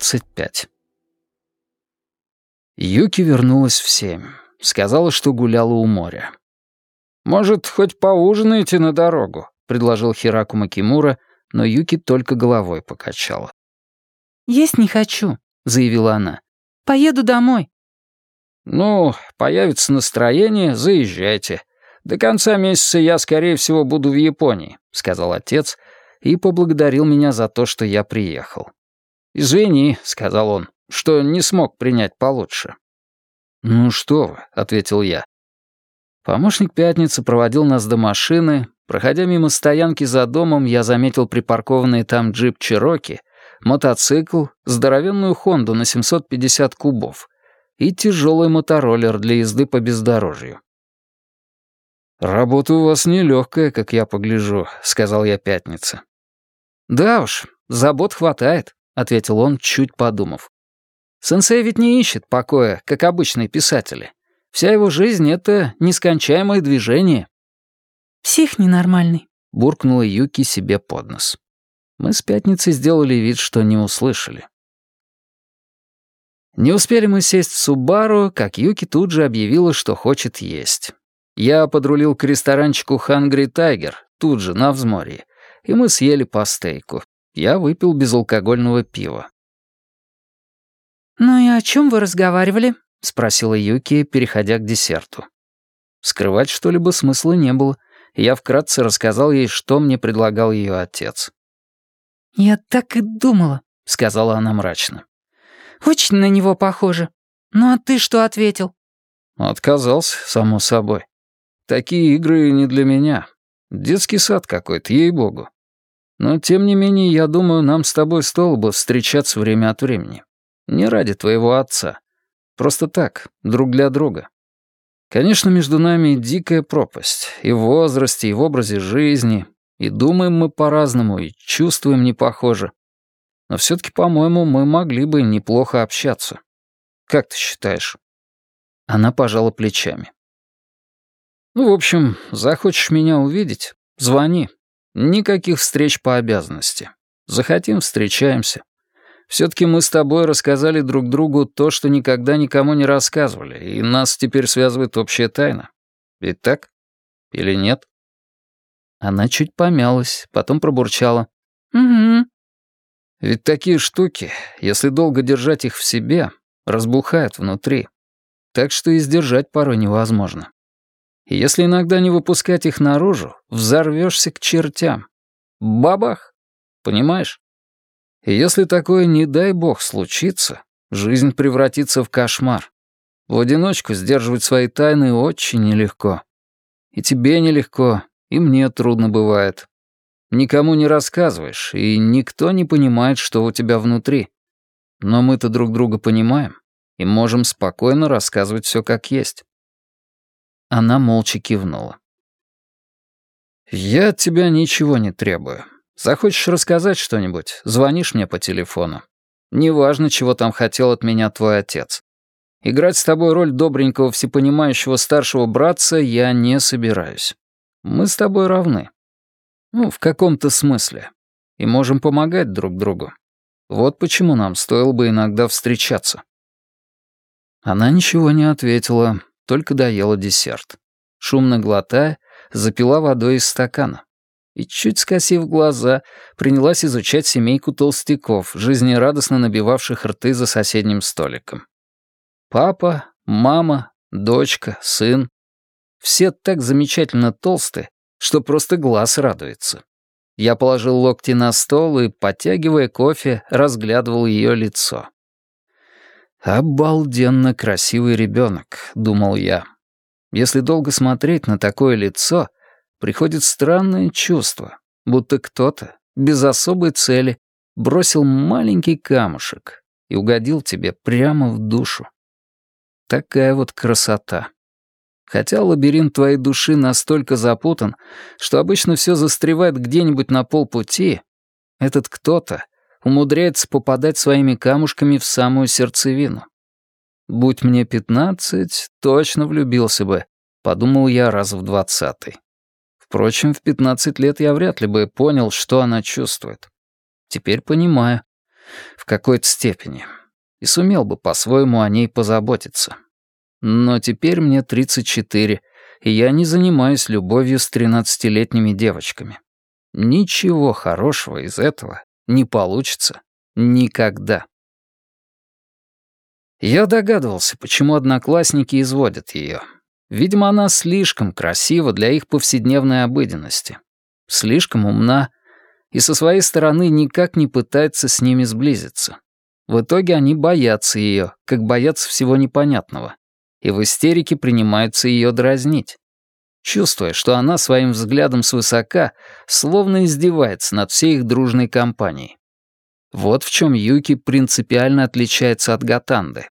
25. Юки вернулась в семь. Сказала, что гуляла у моря. «Может, хоть поужинаете на дорогу?» — предложил Хираку Макимура, но Юки только головой покачала. «Есть не хочу», — заявила она. «Поеду домой». «Ну, появится настроение, заезжайте. До конца месяца я, скорее всего, буду в Японии», — сказал отец и поблагодарил меня за то, что я приехал. «Извини», — сказал он, — «что не смог принять получше». «Ну что вы», — ответил я. Помощник Пятницы проводил нас до машины. Проходя мимо стоянки за домом, я заметил припаркованный там джип Чироки, мотоцикл, здоровенную Хонду на 750 кубов и тяжелый мотороллер для езды по бездорожью. «Работа у вас нелегкая, как я погляжу», — сказал я Пятнице. «Да уж, забот хватает», — ответил он, чуть подумав. «Сенсей ведь не ищет покоя, как обычные писатели. Вся его жизнь — это нескончаемое движение». «Псих ненормальный», — буркнула Юки себе под нос. Мы с Пятницей сделали вид, что не услышали. Не успели мы сесть в Субару, как Юки тут же объявила, что хочет есть. Я подрулил к ресторанчику «Хангри Тайгер», тут же, на взморье, и мы съели по стейку. Я выпил безалкогольного пива. «Ну и о чем вы разговаривали?» — спросила Юки, переходя к десерту. Скрывать что-либо смысла не было, и я вкратце рассказал ей, что мне предлагал ее отец. «Я так и думала», — сказала она мрачно. «Очень на него похоже. Ну а ты что ответил?» Отказался, само собой. Такие игры не для меня. Детский сад какой-то, ей-богу. Но, тем не менее, я думаю, нам с тобой стоило бы встречаться время от времени. Не ради твоего отца. Просто так, друг для друга. Конечно, между нами дикая пропасть. И в возрасте, и в образе жизни. И думаем мы по-разному, и чувствуем не похоже. Но все-таки, по-моему, мы могли бы неплохо общаться. Как ты считаешь?» Она пожала плечами. «Ну, в общем, захочешь меня увидеть? Звони. Никаких встреч по обязанности. Захотим — встречаемся. Все-таки мы с тобой рассказали друг другу то, что никогда никому не рассказывали, и нас теперь связывает общая тайна. Ведь так? Или нет?» Она чуть помялась, потом пробурчала. «Угу». Ведь такие штуки, если долго держать их в себе, разбухают внутри. Так что и сдержать порой невозможно. Если иногда не выпускать их наружу, взорвешься к чертям. Бабах! Понимаешь? И если такое, не дай бог, случится, жизнь превратится в кошмар. В одиночку сдерживать свои тайны очень нелегко. И тебе нелегко, и мне трудно бывает. Никому не рассказываешь, и никто не понимает, что у тебя внутри. Но мы-то друг друга понимаем и можем спокойно рассказывать все как есть. Она молча кивнула. «Я от тебя ничего не требую. Захочешь рассказать что-нибудь, звонишь мне по телефону. Неважно, чего там хотел от меня твой отец. Играть с тобой роль добренького всепонимающего старшего братца я не собираюсь. Мы с тобой равны. Ну, в каком-то смысле. И можем помогать друг другу. Вот почему нам стоило бы иногда встречаться». Она ничего не ответила, только доела десерт. Шумно глотая, запила водой из стакана и, чуть скосив глаза, принялась изучать семейку толстяков, жизнерадостно набивавших рты за соседним столиком. Папа, мама, дочка, сын. Все так замечательно толстые, что просто глаз радуется. Я положил локти на стол и, подтягивая кофе, разглядывал ее лицо. «Обалденно красивый ребенок», — думал я. Если долго смотреть на такое лицо — приходит странное чувство, будто кто-то, без особой цели, бросил маленький камушек и угодил тебе прямо в душу. Такая вот красота. Хотя лабиринт твоей души настолько запутан, что обычно все застревает где-нибудь на полпути, этот кто-то умудряется попадать своими камушками в самую сердцевину. Будь мне пятнадцать, точно влюбился бы, подумал я раз в двадцатый. Впрочем, в 15 лет я вряд ли бы понял, что она чувствует. Теперь понимаю. В какой-то степени. И сумел бы по-своему о ней позаботиться. Но теперь мне 34, и я не занимаюсь любовью с 13-летними девочками. Ничего хорошего из этого не получится никогда. Я догадывался, почему одноклассники изводят ее. Видимо, она слишком красива для их повседневной обыденности. Слишком умна и со своей стороны никак не пытается с ними сблизиться. В итоге они боятся ее, как боятся всего непонятного, и в истерике принимаются ее дразнить. Чувствуя, что она своим взглядом свысока, словно издевается над всей их дружной компанией. Вот в чем Юки принципиально отличается от Гатанды.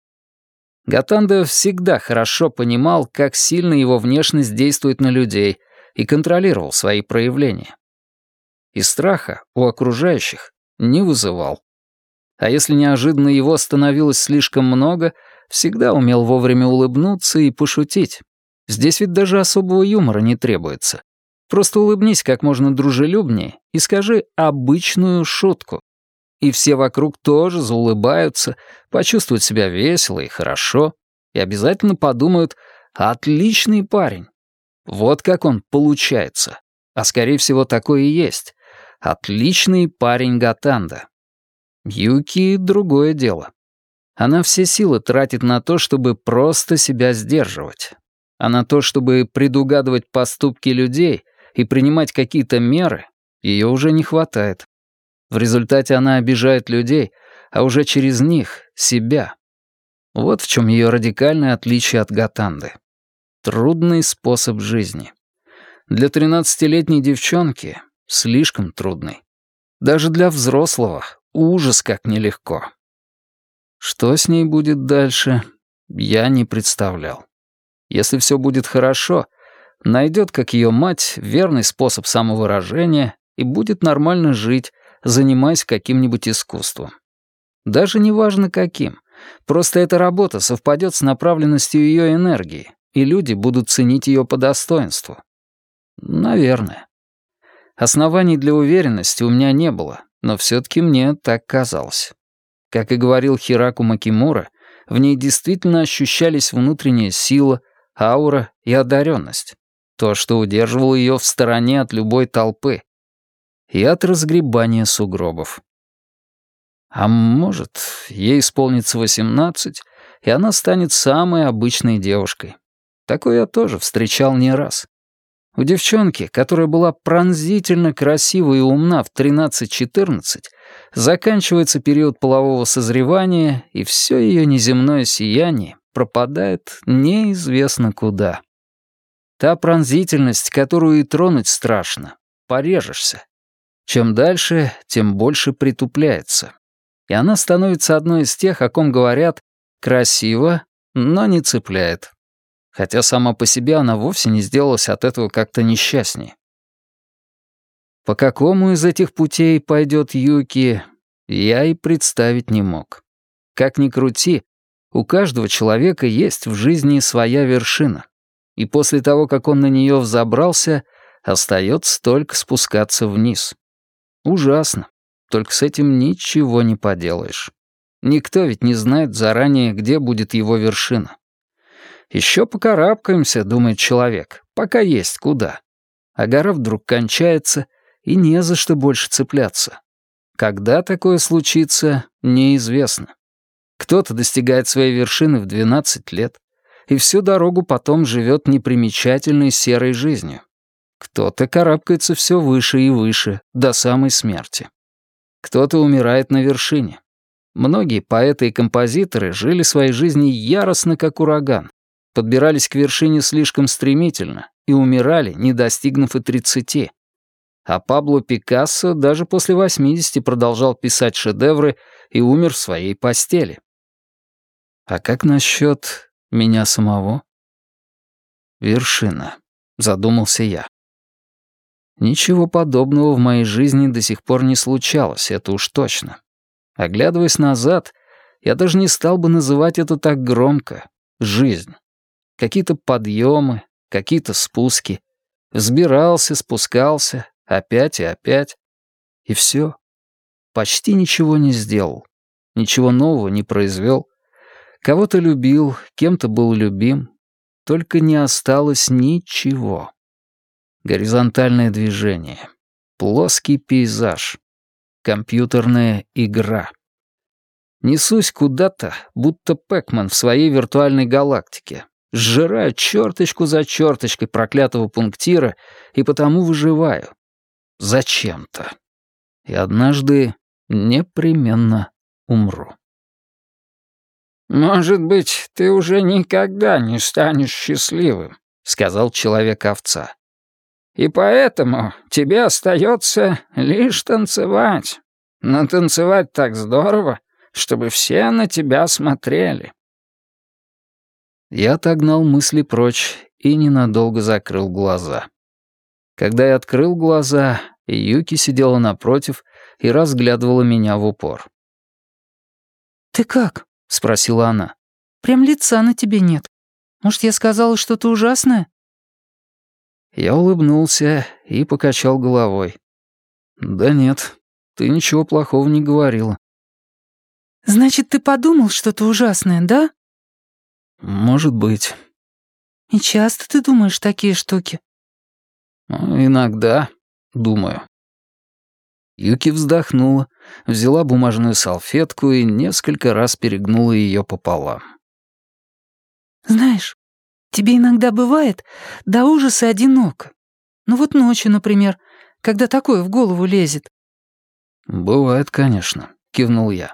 Гатанда всегда хорошо понимал, как сильно его внешность действует на людей, и контролировал свои проявления. И страха у окружающих не вызывал. А если неожиданно его становилось слишком много, всегда умел вовремя улыбнуться и пошутить. Здесь ведь даже особого юмора не требуется. Просто улыбнись как можно дружелюбнее и скажи обычную шутку и все вокруг тоже заулыбаются, почувствуют себя весело и хорошо, и обязательно подумают «отличный парень». Вот как он получается. А скорее всего такое и есть. Отличный парень Гатанда. Юки — другое дело. Она все силы тратит на то, чтобы просто себя сдерживать. А на то, чтобы предугадывать поступки людей и принимать какие-то меры, ее уже не хватает. В результате она обижает людей, а уже через них — себя. Вот в чем ее радикальное отличие от Гатанды. Трудный способ жизни. Для тринадцатилетней девчонки слишком трудный. Даже для взрослого ужас как нелегко. Что с ней будет дальше, я не представлял. Если все будет хорошо, найдет, как ее мать, верный способ самовыражения и будет нормально жить, занимаясь каким-нибудь искусством. Даже не важно каким. Просто эта работа совпадет с направленностью ее энергии, и люди будут ценить ее по достоинству. Наверное. Оснований для уверенности у меня не было, но все-таки мне так казалось. Как и говорил Хираку Макимура, в ней действительно ощущались внутренняя сила, аура и одаренность. То, что удерживало ее в стороне от любой толпы, и от разгребания сугробов. А может, ей исполнится восемнадцать, и она станет самой обычной девушкой. Такое я тоже встречал не раз. У девчонки, которая была пронзительно красива и умна в 13-14, заканчивается период полового созревания, и все ее неземное сияние пропадает неизвестно куда. Та пронзительность, которую и тронуть страшно, порежешься, чем дальше, тем больше притупляется. И она становится одной из тех, о ком говорят «красиво, но не цепляет». Хотя сама по себе она вовсе не сделалась от этого как-то несчастнее. По какому из этих путей пойдет Юки, я и представить не мог. Как ни крути, у каждого человека есть в жизни своя вершина. И после того, как он на нее взобрался, остается только спускаться вниз. Ужасно. Только с этим ничего не поделаешь. Никто ведь не знает заранее, где будет его вершина. Еще покарабкаемся, думает человек, пока есть куда. А гора вдруг кончается, и не за что больше цепляться. Когда такое случится, неизвестно. Кто-то достигает своей вершины в 12 лет, и всю дорогу потом живет непримечательной серой жизнью. Кто-то карабкается все выше и выше, до самой смерти. Кто-то умирает на вершине. Многие поэты и композиторы жили своей жизнью яростно, как ураган, подбирались к вершине слишком стремительно и умирали, не достигнув и тридцати. А Пабло Пикассо даже после 80 продолжал писать шедевры и умер в своей постели. А как насчет меня самого? Вершина, задумался я. Ничего подобного в моей жизни до сих пор не случалось, это уж точно. Оглядываясь назад, я даже не стал бы называть это так громко — жизнь. Какие-то подъемы, какие-то спуски. Взбирался, спускался, опять и опять. И все. Почти ничего не сделал. ничего нового не произвел. Кого-то любил, кем-то был любим, только не осталось ничего. Горизонтальное движение, плоский пейзаж, компьютерная игра. Несусь куда-то, будто Пэкман в своей виртуальной галактике. Сжираю черточку за черточкой проклятого пунктира и потому выживаю. Зачем-то. И однажды непременно умру. «Может быть, ты уже никогда не станешь счастливым», — сказал человек-овца. «И поэтому тебе остается лишь танцевать. Но танцевать так здорово, чтобы все на тебя смотрели». Я отогнал мысли прочь и ненадолго закрыл глаза. Когда я открыл глаза, Юки сидела напротив и разглядывала меня в упор. «Ты как?» — спросила она. «Прям лица на тебе нет. Может, я сказала что-то ужасное?» Я улыбнулся и покачал головой. «Да нет, ты ничего плохого не говорила». «Значит, ты подумал что-то ужасное, да?» «Может быть». «И часто ты думаешь такие штуки?» «Иногда думаю». Юки вздохнула, взяла бумажную салфетку и несколько раз перегнула ее пополам. «Знаешь, тебе иногда бывает до ужаса одиноко. Ну вот ночью, например, когда такое в голову лезет». «Бывает, конечно», — кивнул я.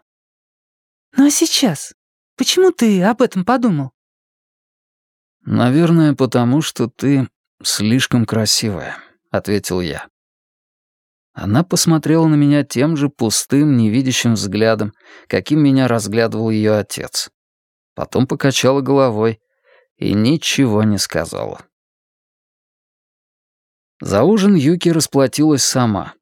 «Ну а сейчас? Почему ты об этом подумал?» «Наверное, потому что ты слишком красивая», — ответил я. Она посмотрела на меня тем же пустым, невидящим взглядом, каким меня разглядывал ее отец. Потом покачала головой и ничего не сказала. За ужин Юки расплатилась сама.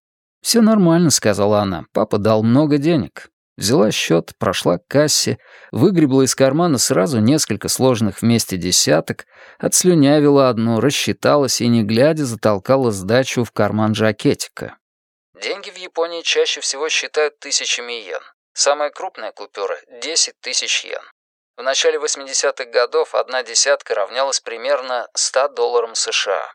«Все нормально», — сказала она. «Папа дал много денег». Взяла счет, прошла к кассе, выгребла из кармана сразу несколько сложных вместе десяток, отслюнявила одну, рассчиталась и, не глядя, затолкала сдачу в карман жакетика. Деньги в Японии чаще всего считают тысячами йен. Самая крупная купюра — 10 тысяч йен. В начале 80-х годов одна десятка равнялась примерно 100 долларам США.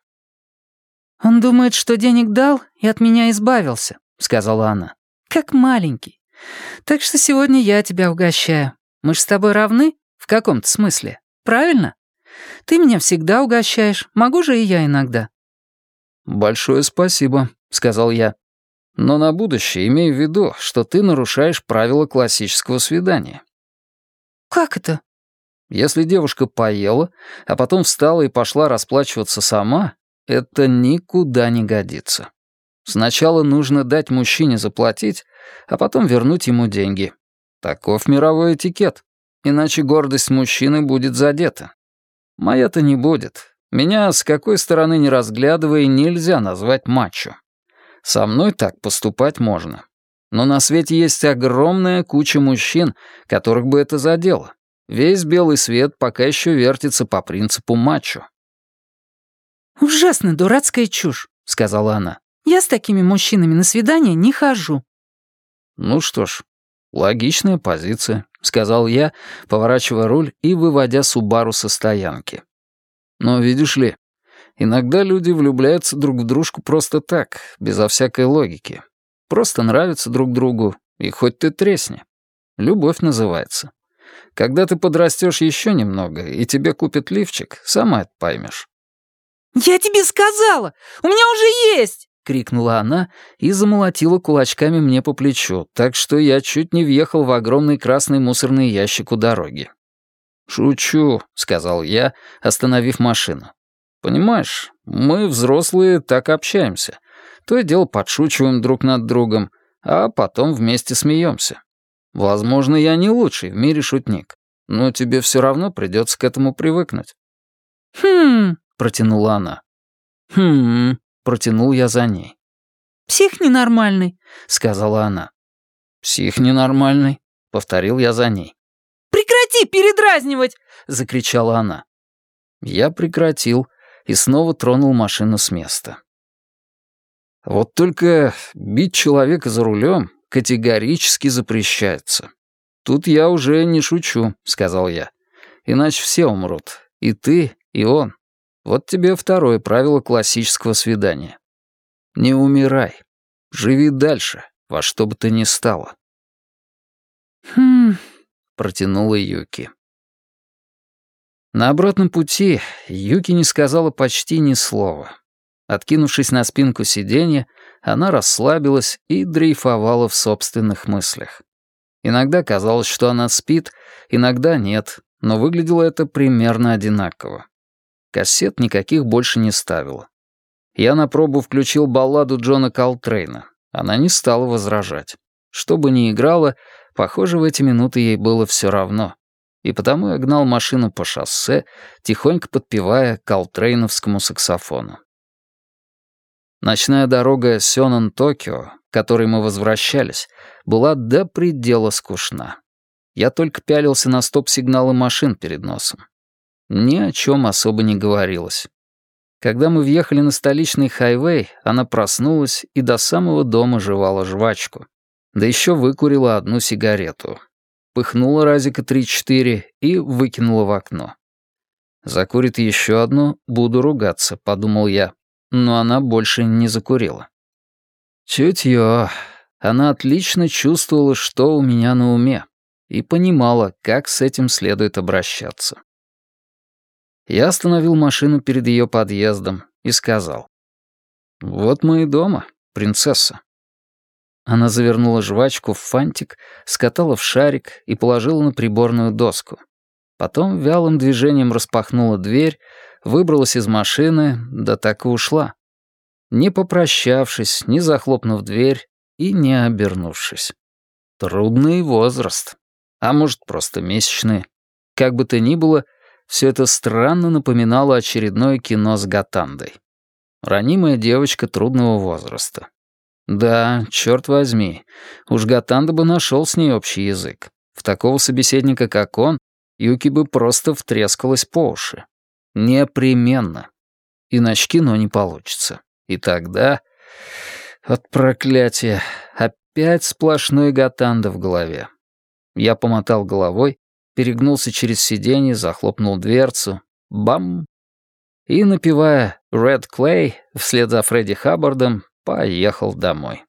«Он думает, что денег дал и от меня избавился», — сказала она. «Как маленький. Так что сегодня я тебя угощаю. Мы же с тобой равны в каком-то смысле, правильно? Ты меня всегда угощаешь, могу же и я иногда». «Большое спасибо», — сказал я. Но на будущее имей в виду, что ты нарушаешь правила классического свидания. Как это? Если девушка поела, а потом встала и пошла расплачиваться сама, это никуда не годится. Сначала нужно дать мужчине заплатить, а потом вернуть ему деньги. Таков мировой этикет. Иначе гордость мужчины будет задета. Моя-то не будет. Меня с какой стороны не разглядывая нельзя назвать мачо. Со мной так поступать можно. Но на свете есть огромная куча мужчин, которых бы это задело. Весь белый свет пока еще вертится по принципу мачо. «Ужасно дурацкая чушь», — сказала она. «Я с такими мужчинами на свидание не хожу». «Ну что ж, логичная позиция», — сказал я, поворачивая руль и выводя Субару со стоянки. «Но видишь ли, Иногда люди влюбляются друг в дружку просто так, безо всякой логики. Просто нравятся друг другу, и хоть ты тресни. Любовь называется. Когда ты подрастешь еще немного, и тебе купят лифчик, сама это поймешь. «Я тебе сказала! У меня уже есть!» — крикнула она и замолотила кулачками мне по плечу, так что я чуть не въехал в огромный красный мусорный ящик у дороги. «Шучу», — сказал я, остановив машину. Понимаешь, мы, взрослые, так общаемся. То и дело подшучиваем друг над другом, а потом вместе смеемся. Возможно, я не лучший в мире шутник, но тебе все равно придется к этому привыкнуть». «Хм...» — протянула она. «Хм...» — протянул я за ней. «Псих ненормальный», — сказала она. «Псих ненормальный», — повторил я за ней. «Прекрати передразнивать!» — закричала она. Я прекратил, и снова тронул машину с места. Вот только бить человека за рулем категорически запрещается. тут я уже не шучу», — сказал я. «Иначе все умрут. И ты, и он. Вот тебе второе правило классического свидания. Не умирай. Живи дальше, во что бы то ни стало». «Хм...» — протянула Юки. На обратном пути Юки не сказала почти ни слова. Откинувшись на спинку сиденья, она расслабилась и дрейфовала в собственных мыслях. Иногда казалось, что она спит, иногда нет, но выглядело это примерно одинаково. Кассет никаких больше не ставила. Я на пробу включил балладу Джона Колтрейна. Она не стала возражать. Что бы ни играла, похоже, в эти минуты ей было все равно. И потому я гнал машину по шоссе, тихонько подпевая колтрейновскому саксофону. Ночная дорога Сёнэн-Токио, которой мы возвращались, была до предела скучна. Я только пялился на стоп-сигналы машин перед носом. Ни о чем особо не говорилось. Когда мы въехали на столичный хайвей, она проснулась и до самого дома жевала жвачку. Да еще выкурила одну сигарету. Пыхнула разика три-четыре и выкинула в окно. Закурит еще одну, буду ругаться, подумал я но она больше не закурила. Чутье. Она отлично чувствовала, что у меня на уме, и понимала, как с этим следует обращаться. Я остановил машину перед ее подъездом и сказал. «Вот мы и дома, принцесса». Она завернула жвачку в фантик, скатала в шарик и положила на приборную доску. Потом вялым движением распахнула дверь, выбралась из машины, да так и ушла. Не попрощавшись, не захлопнув дверь и не обернувшись. Трудный возраст. А может, просто месячные. Как бы то ни было, все это странно напоминало очередное кино с Гатандой. Ранимая девочка трудного возраста. Да, черт возьми, уж Гатанда бы нашел с ней общий язык. В такого собеседника, как он, Юки бы просто втрескалась по уши. Непременно. Иначе кино не получится. И тогда... От проклятия. Опять сплошной гатанда в голове. Я помотал головой, перегнулся через сиденье, захлопнул дверцу. Бам! И, напевая «Red Clay» вслед за Фредди Хаббардом, поехал домой.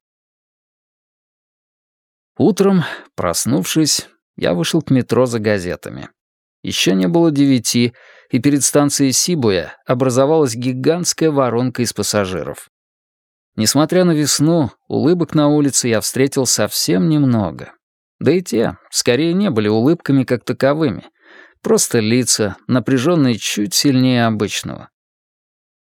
Утром, проснувшись, я вышел к метро за газетами. Еще не было девяти, и перед станцией Сибуя образовалась гигантская воронка из пассажиров. Несмотря на весну, улыбок на улице я встретил совсем немного. Да и те, скорее, не были улыбками как таковыми. Просто лица, напряженные чуть сильнее обычного.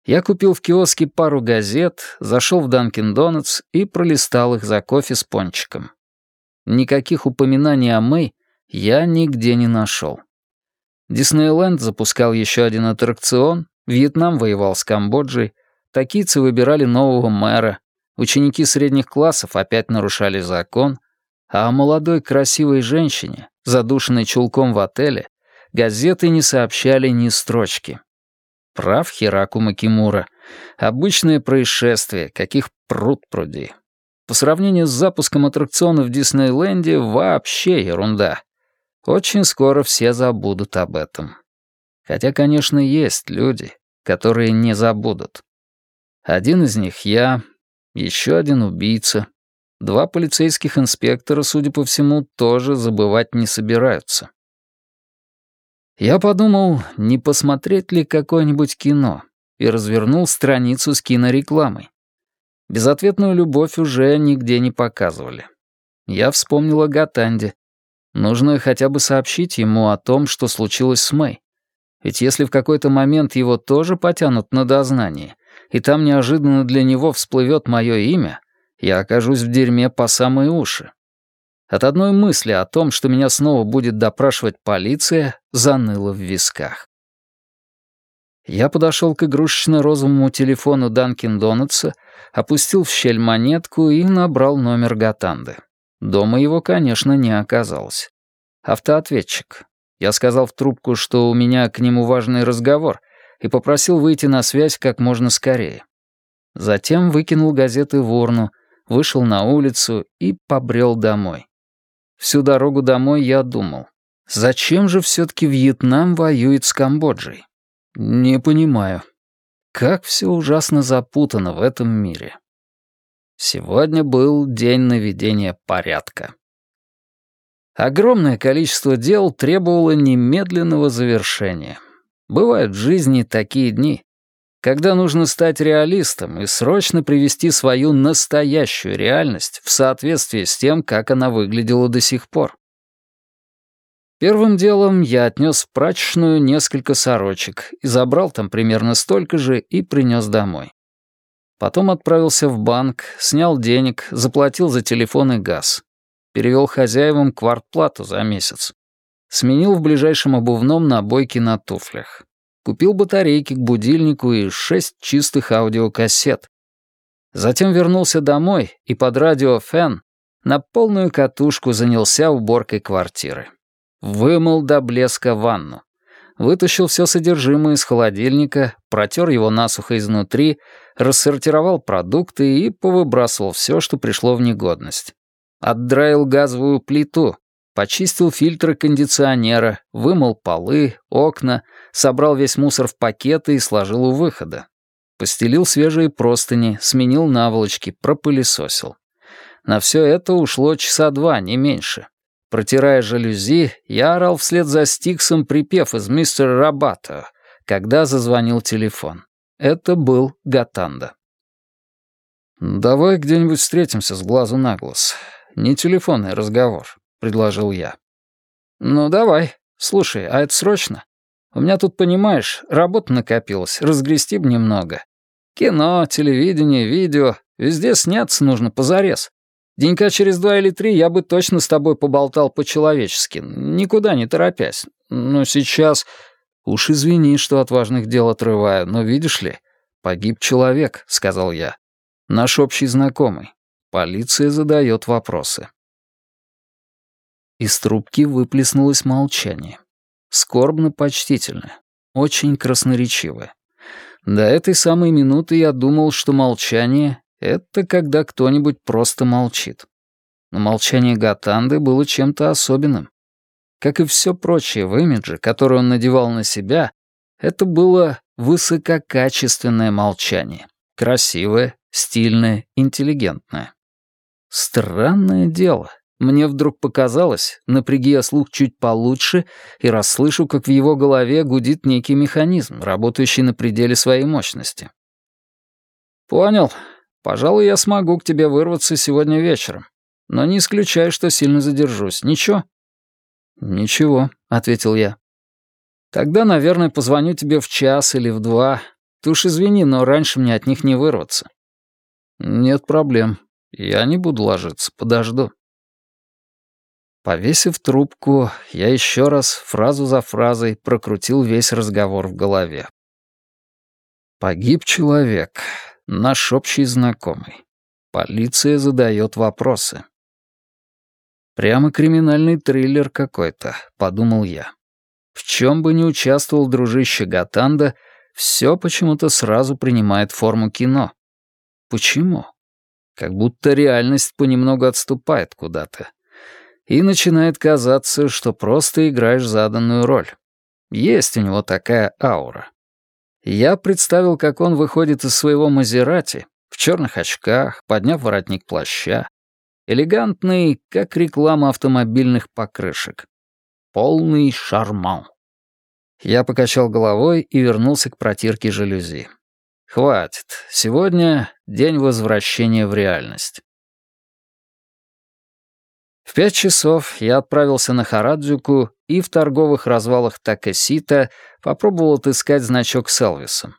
Я купил в киоске пару газет, зашел в Данкин Донатс и пролистал их за кофе с пончиком. Никаких упоминаний о Мэй я нигде не нашел. Диснейленд запускал еще один аттракцион, Вьетнам воевал с Камбоджей, токийцы выбирали нового мэра, ученики средних классов опять нарушали закон, а о молодой красивой женщине, задушенной чулком в отеле, газеты не сообщали ни строчки. Прав Хираку Макимура. Обычное происшествие, каких пруд пруди. По сравнению с запуском аттракциона в Диснейленде вообще ерунда. Очень скоро все забудут об этом. Хотя, конечно, есть люди, которые не забудут. Один из них я, еще один убийца. Два полицейских инспектора, судя по всему, тоже забывать не собираются. Я подумал, не посмотреть ли какое-нибудь кино, и развернул страницу с кинорекламой. Безответную любовь уже нигде не показывали. Я вспомнил о Гатанде, Нужно хотя бы сообщить ему о том, что случилось с Мэй. Ведь если в какой-то момент его тоже потянут на дознание, и там неожиданно для него всплывет мое имя, я окажусь в дерьме по самые уши. От одной мысли о том, что меня снова будет допрашивать полиция, заныло в висках. Я подошел к игрушечно-розовому телефону Данкин Донатса, опустил в щель монетку и набрал номер Гатанды. Дома его, конечно, не оказалось. Автоответчик. Я сказал в трубку, что у меня к нему важный разговор, и попросил выйти на связь как можно скорее. Затем выкинул газеты в урну, вышел на улицу и побрел домой. Всю дорогу домой я думал, зачем же все-таки Вьетнам воюет с Камбоджей? Не понимаю. Как все ужасно запутано в этом мире. Сегодня был день наведения порядка. Огромное количество дел требовало немедленного завершения. Бывают в жизни такие дни, когда нужно стать реалистом и срочно привести свою настоящую реальность в соответствие с тем, как она выглядела до сих пор. Первым делом я отнес в прачечную несколько сорочек и забрал там примерно столько же и принес домой. Потом отправился в банк, снял денег, заплатил за телефон и газ. Перевел хозяевам квартплату за месяц. Сменил в ближайшем обувном набойки на туфлях. Купил батарейки к будильнику и шесть чистых аудиокассет. Затем вернулся домой и под радио «Фэн» на полную катушку занялся уборкой квартиры. Вымыл до блеска ванну. Вытащил все содержимое из холодильника, протер его насухо изнутри, рассортировал продукты и повыбрасывал все, что пришло в негодность. Отдраил газовую плиту, почистил фильтры кондиционера, вымыл полы, окна, собрал весь мусор в пакеты и сложил у выхода. Постелил свежие простыни, сменил наволочки, пропылесосил. На все это ушло часа два, не меньше. Протирая жалюзи, я орал вслед за Стиксом припев из мистера Рабата, когда зазвонил телефон. Это был Гатанда. «Давай где-нибудь встретимся с глазу на глаз. Не телефонный разговор», — предложил я. «Ну, давай. Слушай, а это срочно? У меня тут, понимаешь, работа накопилась, разгрести бы немного. Кино, телевидение, видео, везде сняться нужно позарез. Денька через два или три я бы точно с тобой поболтал по-человечески, никуда не торопясь. Но сейчас... Уж извини, что от важных дел отрываю, но видишь ли, погиб человек, — сказал я. Наш общий знакомый. Полиция задает вопросы. Из трубки выплеснулось молчание. Скорбно-почтительное, очень красноречивое. До этой самой минуты я думал, что молчание это когда кто-нибудь просто молчит. Но молчание Гатанды было чем-то особенным. Как и все прочее в имидже, которое он надевал на себя, это было высококачественное молчание. Красивое, стильное, интеллигентное. Странное дело. Мне вдруг показалось, напряги я слух чуть получше и расслышу, как в его голове гудит некий механизм, работающий на пределе своей мощности. «Понял. Пожалуй, я смогу к тебе вырваться сегодня вечером. Но не исключаю, что сильно задержусь. Ничего?» «Ничего», — ответил я. «Тогда, наверное, позвоню тебе в час или в два. Ты уж извини, но раньше мне от них не вырваться». «Нет проблем. Я не буду ложиться, подожду». Повесив трубку, я еще раз, фразу за фразой, прокрутил весь разговор в голове. Погиб человек. Наш общий знакомый. Полиция задает вопросы. Прямо криминальный триллер какой-то, подумал я. В чем бы ни участвовал дружище Гатанда, все почему-то сразу принимает форму кино. Почему? Как будто реальность понемногу отступает куда-то. И начинает казаться, что просто играешь заданную роль. Есть у него такая аура. Я представил, как он выходит из своего Мазерати, в черных очках, подняв воротник плаща. Элегантный, как реклама автомобильных покрышек. Полный шарман. Я покачал головой и вернулся к протирке жалюзи. Хватит. Сегодня день возвращения в реальность. В пять часов я отправился на Харадзюку и в торговых развалах Такасита попробовал отыскать значок с Элвисом.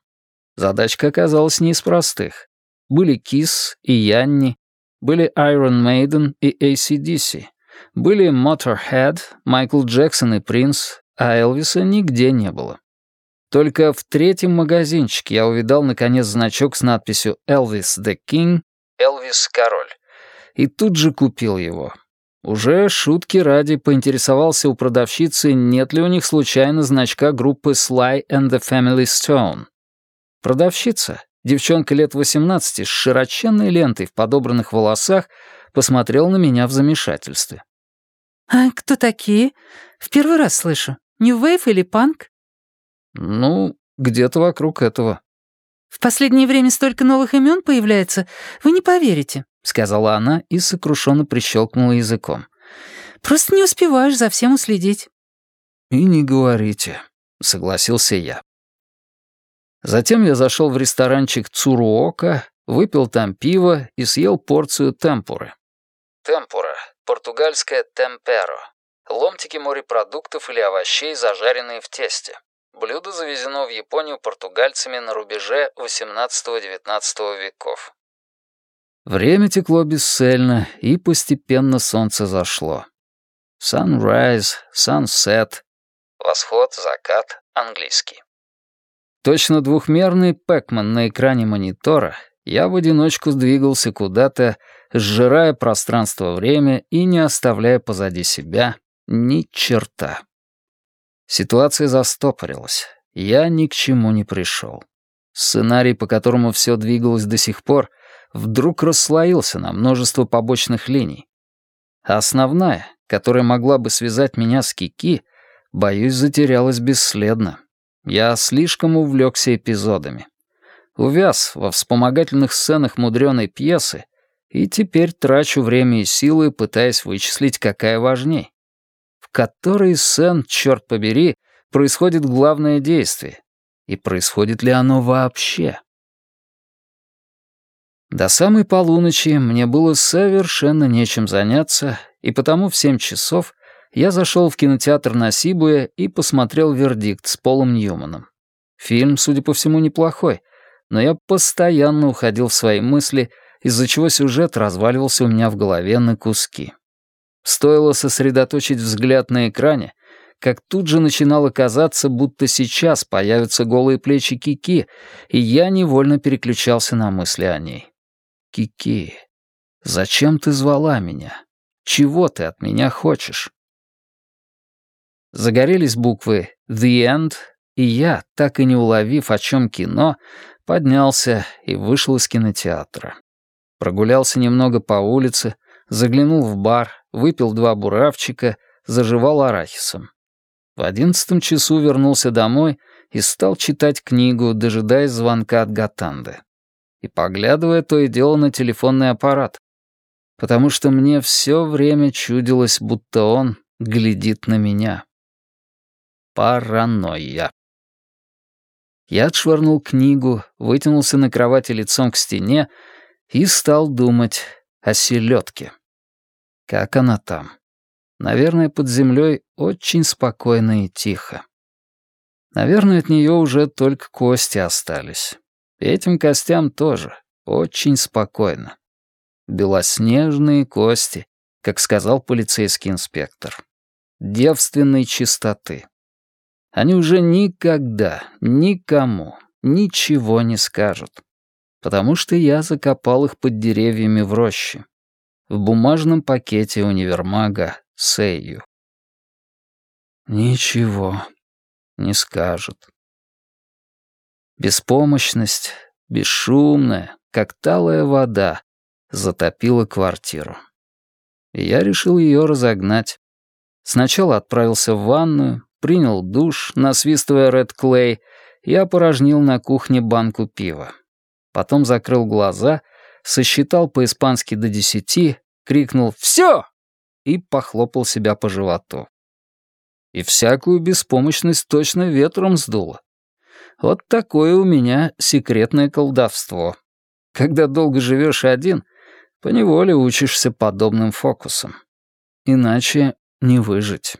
Задачка оказалась не из простых. Были Кис и Янни, были Iron Maiden и ACDC, были Motorhead, Майкл Джексон и Принц, а Элвиса нигде не было. Только в третьем магазинчике я увидал наконец значок с надписью «Элвис the King» — «Элвис Король», и тут же купил его. Уже шутки ради поинтересовался у продавщицы, нет ли у них случайно значка группы Sly and the Family Stone. Продавщица, девчонка лет 18 с широченной лентой в подобранных волосах, посмотрела на меня в замешательстве. «А кто такие? В первый раз слышу. Нью-вейв или панк?» «Ну, где-то вокруг этого». «В последнее время столько новых имен появляется, вы не поверите», — сказала она и сокрушенно прищелкнула языком. «Просто не успеваешь за всем уследить». «И не говорите», — согласился я. Затем я зашел в ресторанчик Цуруока, выпил там пиво и съел порцию темпуры. Темпура — португальское темперо. Ломтики морепродуктов или овощей, зажаренные в тесте. Блюдо завезено в Японию португальцами на рубеже XVIII-XIX веков. Время текло бесцельно, и постепенно солнце зашло. Sunrise, sunset. Восход, закат, английский. Точно двухмерный Пэкман на экране монитора, я в одиночку сдвигался куда-то, сжирая пространство-время и не оставляя позади себя ни черта. Ситуация застопорилась. Я ни к чему не пришел. Сценарий, по которому все двигалось до сих пор, вдруг расслоился на множество побочных линий. А основная, которая могла бы связать меня с Кики, боюсь, затерялась бесследно. Я слишком увлекся эпизодами. Увяз во вспомогательных сценах мудреной пьесы и теперь трачу время и силы, пытаясь вычислить, какая важней. В которой сцен, черт побери, происходит главное действие? И происходит ли оно вообще? До самой полуночи мне было совершенно нечем заняться, и потому в семь часов я зашел в кинотеатр на Сибуе и посмотрел «Вердикт» с Полом Ньюманом. Фильм, судя по всему, неплохой, но я постоянно уходил в свои мысли, из-за чего сюжет разваливался у меня в голове на куски. Стоило сосредоточить взгляд на экране, как тут же начинало казаться, будто сейчас появятся голые плечи Кики, и я невольно переключался на мысли о ней. «Кики, зачем ты звала меня? Чего ты от меня хочешь?» Загорелись буквы «The End», и я, так и не уловив, о чем кино, поднялся и вышел из кинотеатра. Прогулялся немного по улице, заглянул в бар, выпил два буравчика, заживал арахисом. В одиннадцатом часу вернулся домой и стал читать книгу, дожидаясь звонка от Гатанды. И поглядывая то и дело на телефонный аппарат. Потому что мне все время чудилось, будто он глядит на меня. Паранойя. Я отшвырнул книгу, вытянулся на кровати лицом к стене и стал думать о селедке. Как она там? Наверное, под землей очень спокойно и тихо. Наверное, от нее уже только кости остались. Этим костям тоже очень спокойно. Белоснежные кости, как сказал полицейский инспектор. Девственной чистоты. Они уже никогда, никому, ничего не скажут. Потому что я закопал их под деревьями в роще. В бумажном пакете универмага Сейю. Ничего не скажут. Беспомощность, бесшумная, как талая вода, затопила квартиру. Я решил ее разогнать. Сначала отправился в ванную, принял душ, насвистывая Ред Клей, и опорожнил на кухне банку пива. Потом закрыл глаза, сосчитал по-испански до десяти, крикнул «Все!» и похлопал себя по животу. И всякую беспомощность точно ветром сдуло. Вот такое у меня секретное колдовство. Когда долго живешь один, поневоле учишься подобным фокусам. Иначе не выжить.